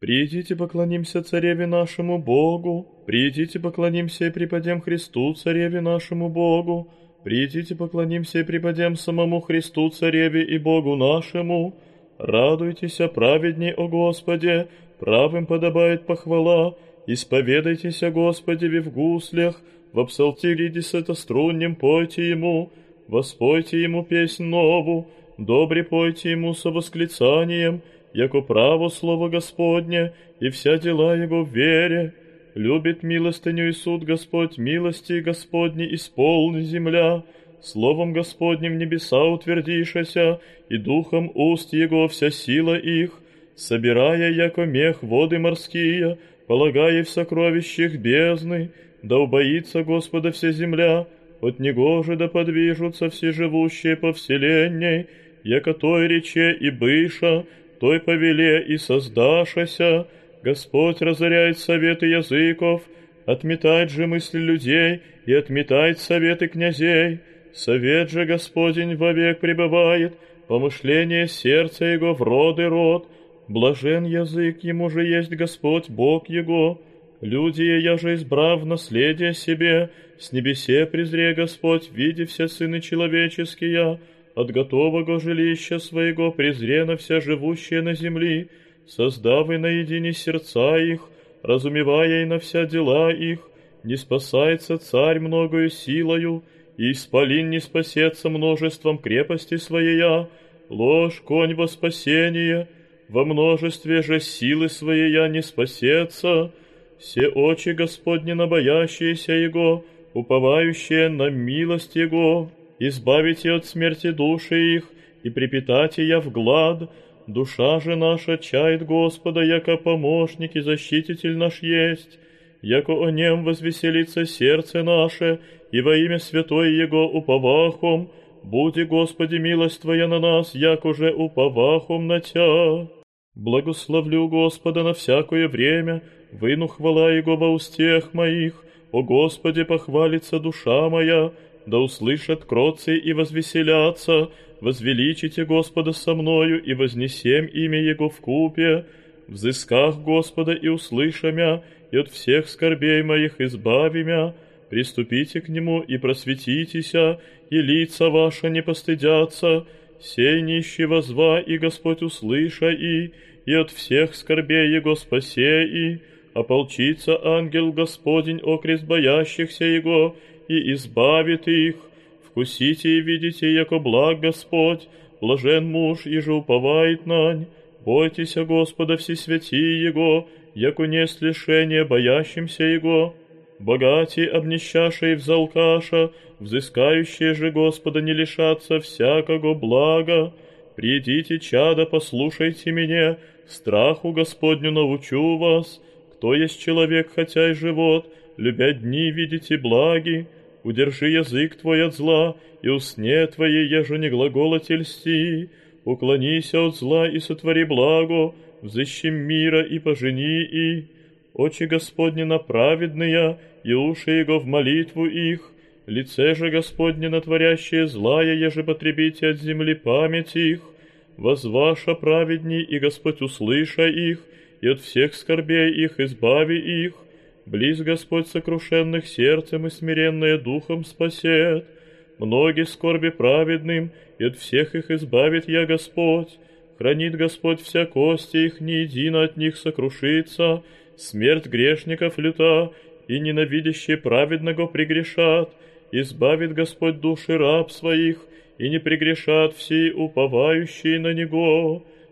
Придите, поклонимся цареве нашему Богу, придите, поклонимся и преподем Христу, цареве нашему Богу, придите, поклонимся и преподем самому Христу, цареве и Богу нашему. Радуйтесь, праведней, о Господе, правым подобает похвала, исповедайтесь, о Господе, в гуслях, в псалтире десятоструннем пойте Ему, воспойте Ему песнь нову, добре пойте Ему со восклицанием, яко право слово Господне, и вся дела Его в вере. Любит милостыню и суд Господь, милости Господни исполни земля. Словом Господним небеса утвердишася, и духом уст Его вся сила их, собирая, яко мех воды морские, полагая в сокровищах бездны, да убоится Господа вся земля, от Него же да подвижутся все живущие по вселенной, яко той рече и быша, той повеле и создашася, Господь разоряет советы языков, отметает же мысли людей и отметает советы князей. Совет же Господень вовек пребывает, помышление сердца его в род и род. Блажен язык ему же есть Господь Бог его. Люди я же избрав наследие себе, с небесе презре Господь, видя все сыны человеческие, от готового жилища своего презрено вся живущая на земли, создав и наедине сердца их, разумевая и на вся дела их, не спасается царь многою силою, и исполин не спасется множеством крепости своей, ложь конь во спасение, во множестве же силы своей не спасется, все очи Господни набоящиеся Его, уповающие на милость Его, избавите от смерти души их, и припитайте я в глад. Душа же наша чает Господа, яко помощник и защититель наш есть, яко о нем возвеселится сердце наше, и во имя святой Его уповахом, буди, Господи, милость Твоя на нас, як уже уповахом на Тя. Благословлю Господа на всякое время, выну хвала Его во устех моих, о Господи, похвалится душа моя, да услышат кроцы и возвеселятся, возвеличите Господа со мною и вознесем имя Его в купе, взысках Господа и услышамя, и от всех скорбей моих избави мя, приступите к Нему и просветитеся, и лица ваши не постыдятся, сей нищий возва, и Господь услыша и, и от всех скорбей Его спасе и, ополчится ангел Господень окрест боящихся Его, и избавит их. Вкусите и видите, яко благ Господь, блажен муж, и же уповает нань. Бойтесь Господа всесвятии Его, яко не лишение боящимся Его. Богати, обнищашие взалкаша, взыскающие же Господа не лишатся всякого блага. Придите, чада, послушайте меня, страху Господню научу вас. Кто есть человек, хотя и живот, любя дни видите благи, удержи язык твой от зла, и усне твоей, еже не глаголоте льсти, уклонися от зла и сотвори благо, взыщи мира и пожени и. Очи Господни на праведные, и уши Его в молитву их, лице же Господне на творящее злая, еже потребите от земли память их, возваша праведней, и Господь услыша их, и от всех скорбей их избави их, Близ Господь сокрушенных сердцем и смиренное духом спасет. Многие скорби праведным, и от всех их избавит я Господь. Хранит Господь вся кости их, ни едино от них сокрушится. Смерть грешников люта, и ненавидящие праведного пригрешат. Избавит Господь души раб своих, и не пригрешат все уповающие на Него.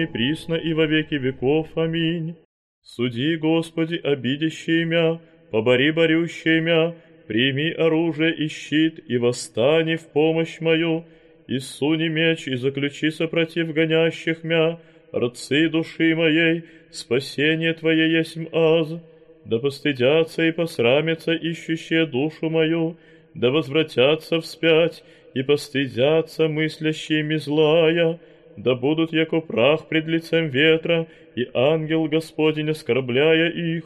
ныне и присно и во веки веков. Аминь. Суди, Господи, обидящие мя, побори борющие мя, прими оружие и щит, и восстани в помощь мою, и суни меч, и заключи сопротив гонящих мя, рцы души моей, спасение Твое есть аз. Да постыдятся и посрамятся ищущие душу мою, да возвратятся вспять и постыдятся мыслящими злая, да будут яко прах пред лицем ветра, и ангел Господень оскорбляя их.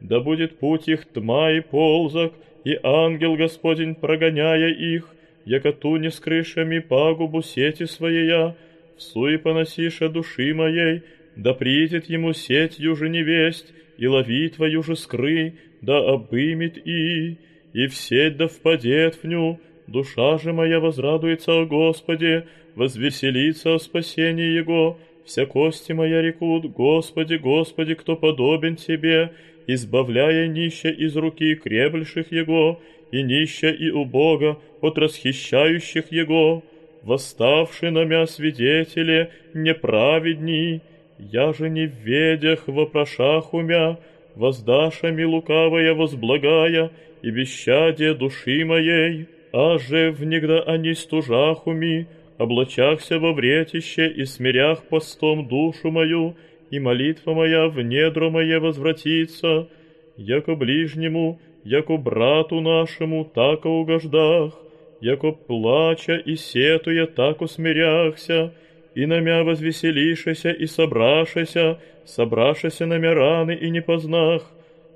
Да будет путь их тьма и ползок, и ангел Господень прогоняя их, яко туне с крышами пагубу сети в суе поносиша души моей, да придет ему сеть юже невесть, и лови твою же скры, да обымет и, и в сеть да впадет в ню, душа же моя возрадуется о Господе, возвеселится о спасении Его, вся кости моя рекут, Господи, Господи, кто подобен Тебе, избавляя нище из руки кребльших Его, и нище и убога от расхищающих Его, восставши на мя свидетели неправедни, я же не в ведях вопрошах умя, воздашами лукавая возблагая, и бесчадие души моей, а же внегда они стужах уми, облачахся во вретище и смирях постом душу мою, и молитва моя в недро мое возвратится, яко ближнему, яко брату нашему, так угождах, яко плача и сетуя, так усмиряхся, и намя возвеселишася и собрашася, собрашася намя раны и не познах,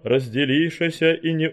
разделишася и не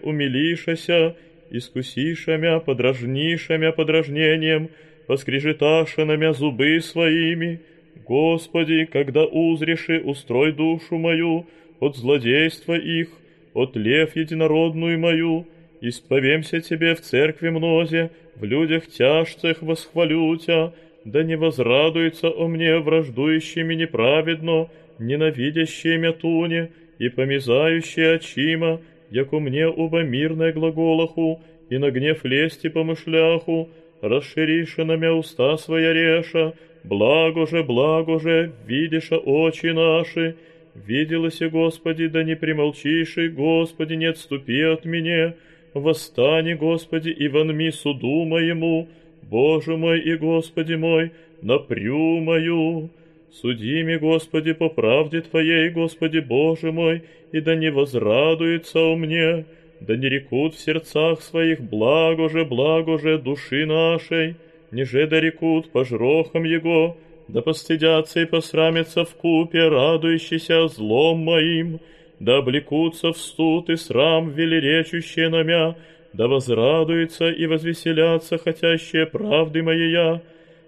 умилишася, искусишамя, подражнишамя подражнением, поскрежеташа намя зубы своими. Господи, когда узреши, устрой душу мою от злодейства их, от лев единородную мою, исповемся Тебе в церкви мнозе, в людях тяжцах восхвалю Тя, да не возрадуется о мне враждующими неправедно, ненавидящие мя туне и помизающие очима, яко мне оба мирное глаголаху, и на гнев лести помышляху, расшириша на мя уста своя реша, благо же, благо же, видиша очи наши, виделося, Господи, да не примолчиши, Господи, не отступи от меня, восстани, Господи, и вонми суду моему, Боже мой и Господи мой, напрю мою. Суди Господи, по правде Твоей, Господи Боже мой, и да не возрадуется у мне, да не рекут в сердцах своих благо же, благо же души нашей, ниже да рекут по жрохам Его, да постыдятся и посрамятся в купе, радующийся злом моим, да облекутся в студ и срам велеречущие на мя, да возрадуются и возвеселятся хотящие правды моея,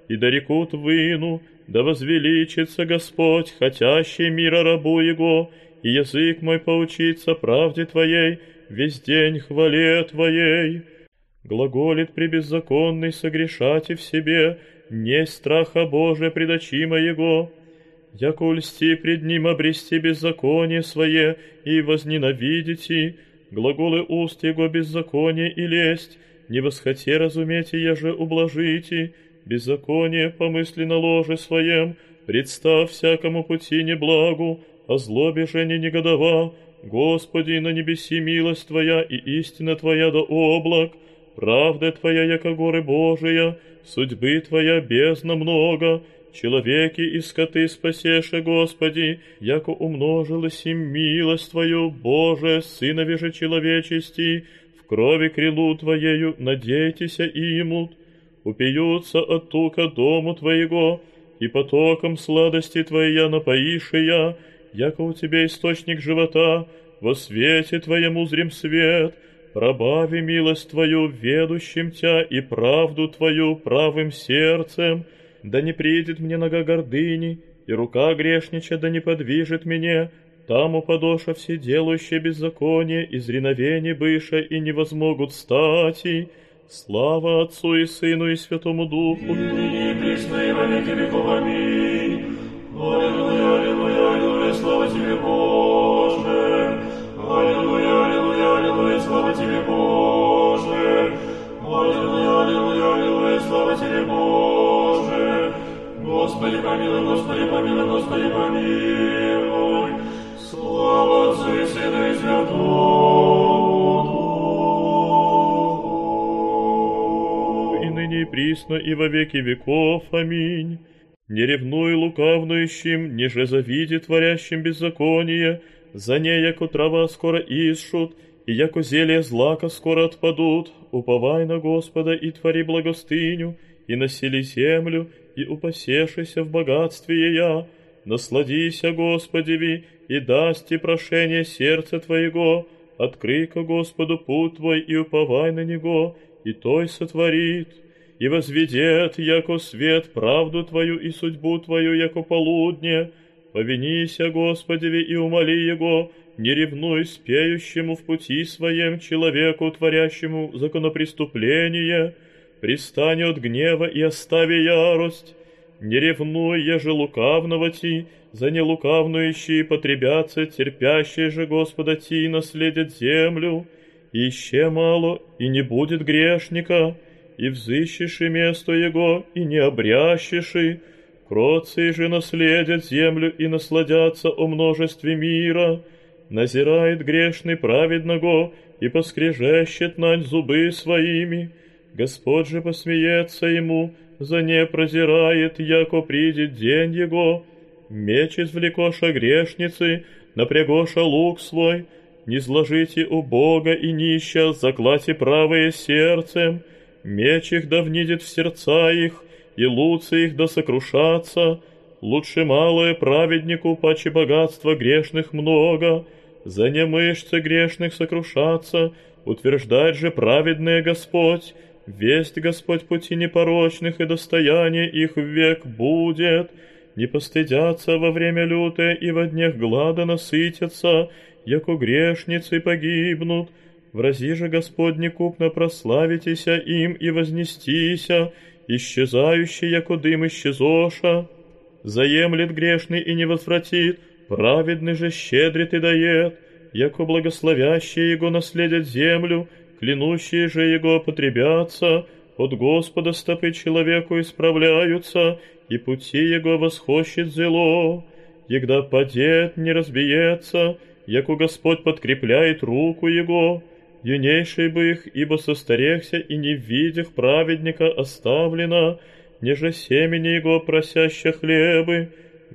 и да рекут выну, да возвеличится Господь, хотящий мира рабу Его, и язык мой поучится правде Твоей, весь день хвале Твоей. Глаголит пребеззаконный согрешати в себе, не страха Божия предочи моего, яко льсти пред ним обрести беззаконие свое и возненавидите, глаголы уст его беззаконие и лесть, не восхоте разумейте, я же ублажите, беззаконие помысли на ложе своем, представ всякому пути неблагу, о злобе же не негодова, Господи, на небеси милость Твоя и истина Твоя до облак, правда Твоя, яко горы Божия, судьбы Твоя бездна много, человеки и скоты спасеше, Господи, яко умножилась им милость Твою, Боже, Сынове же человечести, в крови крилу Твоею надейтеся имут, упьются от тука дому Твоего, и потоком сладости Твоя напоишия, яко у Тебя источник живота, во свете Твоему зрим свет, пробави милость Твою ведущим Тя и правду Твою правым сердцем, да не приедет мне нога гордыни, и рука грешнича да не подвижет мне, там упадоша все делающие беззаконие, из реновений быша и не возмогут стать, и слава Отцу и Сыну и Святому Духу. И ныне во веки веков. Аминь. Аллилуйя, аллилуйя, аллилуйя, слава Тебе, Боже. Аллилуйя, аллилуйя, аллилуйя, слава Тебе, Боже. Аллилуйя, аллилуйя, аллилуйя, слава Тебе, Боже. Господи, помилуй, Господи, помилуй, Господи, помилуй. Слава Отцу и Сыну присно, и во веки веков. Аминь. Не ревнуй лукавнующим, ниже завиди творящим беззаконие, за ней, яко трава скоро исшут, и яко зелье злака скоро отпадут, уповай на Господа и твори благостыню, и насели землю, и упасешися в богатстве я, насладися Господеви, и дасти прошение сердца Твоего, открый-ка Господу путь Твой и уповай на Него, и Той сотворит, и возведет, яко свет, правду Твою и судьбу Твою, яко полудне, повинися Господеви и умоли Его, не ревнуй спеющему в пути своем человеку, творящему законопреступление, пристань от гнева и остави ярость, не ревнуй, еже лукавного ти, за нелукавнующие потребятся, терпящие же Господа ти наследят землю, еще мало, и не будет грешника, и взыщешь место его, и не обрящешь, и кроцы же наследят землю и насладятся о множестве мира, назирает грешный праведного и поскрежещет нань зубы своими, Господь же посмеется ему, за не прозирает, яко придет день его, меч извлекоша грешницы, напрягоша лук свой, не зложите у Бога и нища, заклати правое сердцем, меч их да внидит в сердца их, и луцы их да сокрушатся, лучше малое праведнику, паче богатства грешных много, за немышцы грешных сокрушаться, утверждать же праведный Господь, Весть Господь пути непорочных и достояние их век будет, не постыдятся во время лютое и во днях глада насытятся, яко грешницы погибнут. Врази же Господни купно прославитеся им и вознестися, исчезающий, яко дым исчезоша. Заемлет грешный и не возвратит, праведный же щедрит и дает, яко благословящие его наследят землю, клянущие же его потребятся, от Господа стопы человеку исправляются, и пути его восхощет зело. Егда падет, не разбиется, яку Господь подкрепляет руку его, юнейший бы их, ибо состарехся и не видях праведника оставлено, неже семени его просяща хлебы,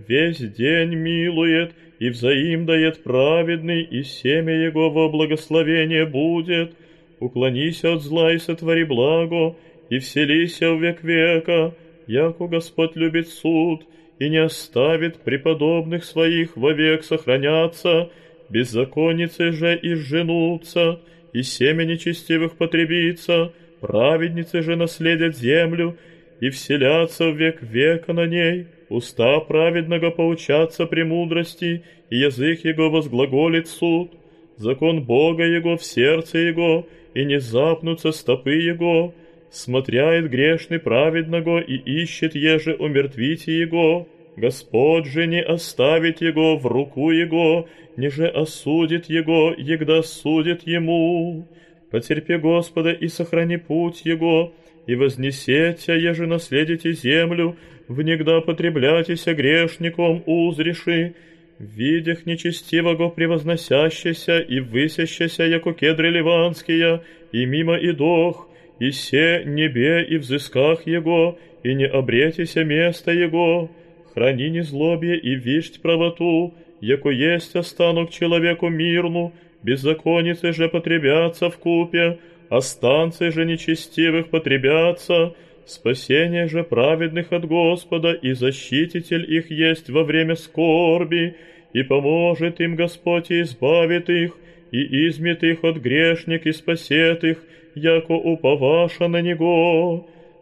весь день милует, и взаим дает праведный, и семя его во благословение будет, уклонися от зла и сотвори благо, и вселися в век века, яко Господь любит суд, и не оставит преподобных своих вовек сохраняться, беззаконницы же изженутся, и семя нечестивых потребится, праведницы же наследят землю, и вселятся в век века на ней, уста праведного поучатся премудрости, и язык его возглаголит суд, закон Бога его в сердце его, и не запнутся стопы его, смотряет грешный праведного и ищет еже умертвите его. Господь же не оставит его в руку его, ниже осудит его, егда судит ему. Потерпи Господа и сохрани путь его, и вознесете, еже наследите землю, внегда потребляйтеся грешником узреши, видях нечестивого превозносящийся и высящийся, яко кедры ливанские, и мимо и дох, и се небе и взысках его, и не обретися место его, храни незлобие и вишть правоту, яко есть останок человеку мирну, беззаконицы же потребятся в купе, а станции же нечестивых потребятся, спасение же праведных от Господа и защититель их есть во время скорби, и поможет им Господь и избавит их, и измет их от грешник и спасет их, яко уповаша на Него.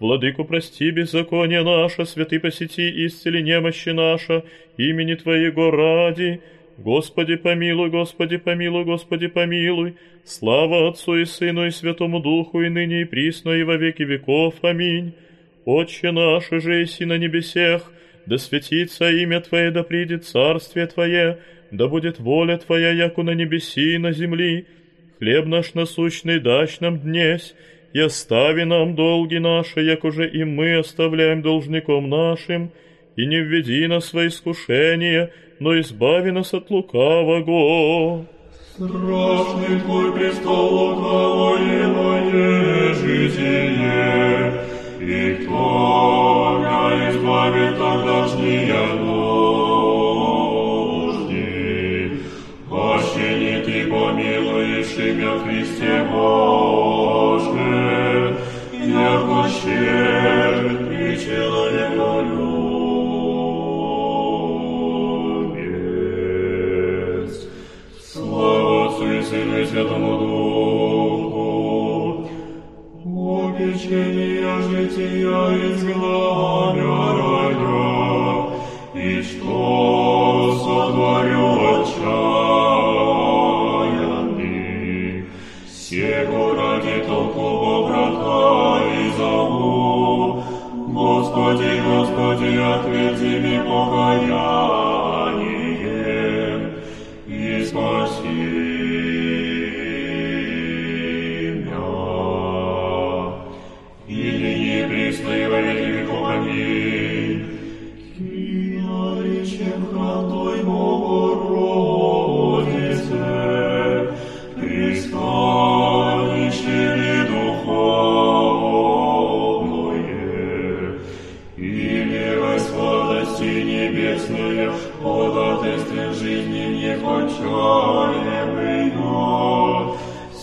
Владыку прости беззаконие наше, святый посети, исцели немощи наша, имени Твоего ради. Господи, помилуй, Господи, помилуй, Господи, помилуй. Слава Отцу и Сыну и Святому Духу, и ныне и присно, и во веки веков. Аминь. Отче наш, же и на небесех, да светится имя Твое, да придет царствие Твое, да будет воля Твоя, яку на небеси и на земли. Хлеб наш насущный дашь нам днесь, и остави нам долги наши, як уже и мы оставляем должником нашим, и не введи нас во искушение, но избави нас от лукавого. Страшный Твой престол лукавое житие, и кто меня избавит от дождия нужди? Ощени Ты помилуешь имя Христе Боже, Святому Духу, увлечение жития изгладя. верил, Ходатайстве жизни некончаемый год.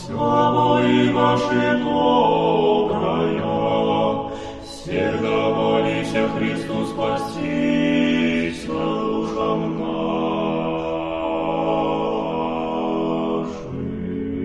Слава и ваши добрая, Всегда молись Христу спасти.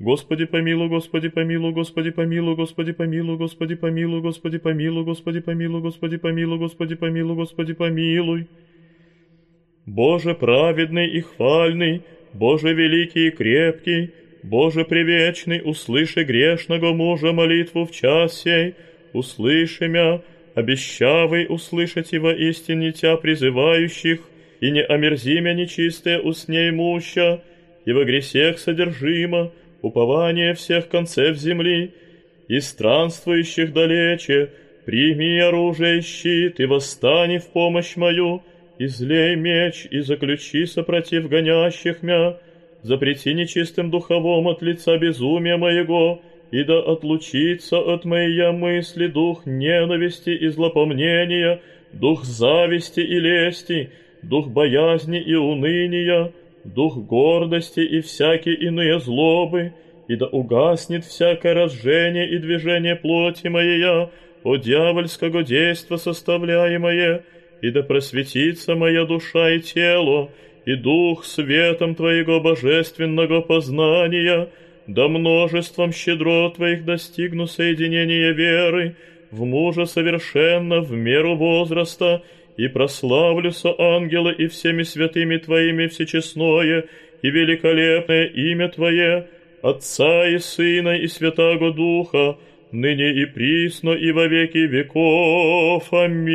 Господи помилуй, Господи помилуй, Господи помилуй, Господи помилуй, Господи помилуй, Господи помилуй, Господи помилуй, Господи помилуй, Господи помилуй, Господи помилуй. Боже праведный и хвальный, Боже великий и крепкий, Боже привечный, услыши грешного мужа молитву в час услыши мя, обещавый услышать его истине тя призывающих, и не омерзи мя нечистое усней муща, и во гресех содержимо, упование всех концев земли, и странствующих далече, прими оружие и щит, и восстани в помощь мою, излей меч, и заключи сопротив гонящих мя, запрети нечистым духовом от лица безумия моего, и да отлучится от моей мысли дух ненависти и злопомнения, дух зависти и лести, дух боязни и уныния, дух гордости и всякие иные злобы, и да угаснет всякое разжение и движение плоти моя, о дьявольского действа составляемое, и да просветится моя душа и тело, и дух светом Твоего божественного познания, да множеством щедро Твоих достигну соединения веры, в мужа совершенно в меру возраста, и прославлю со ангела и всеми святыми Твоими всечестное и великолепное имя Твое, Отца и Сына и Святаго Духа, ныне и присно и во веки веков. Аминь.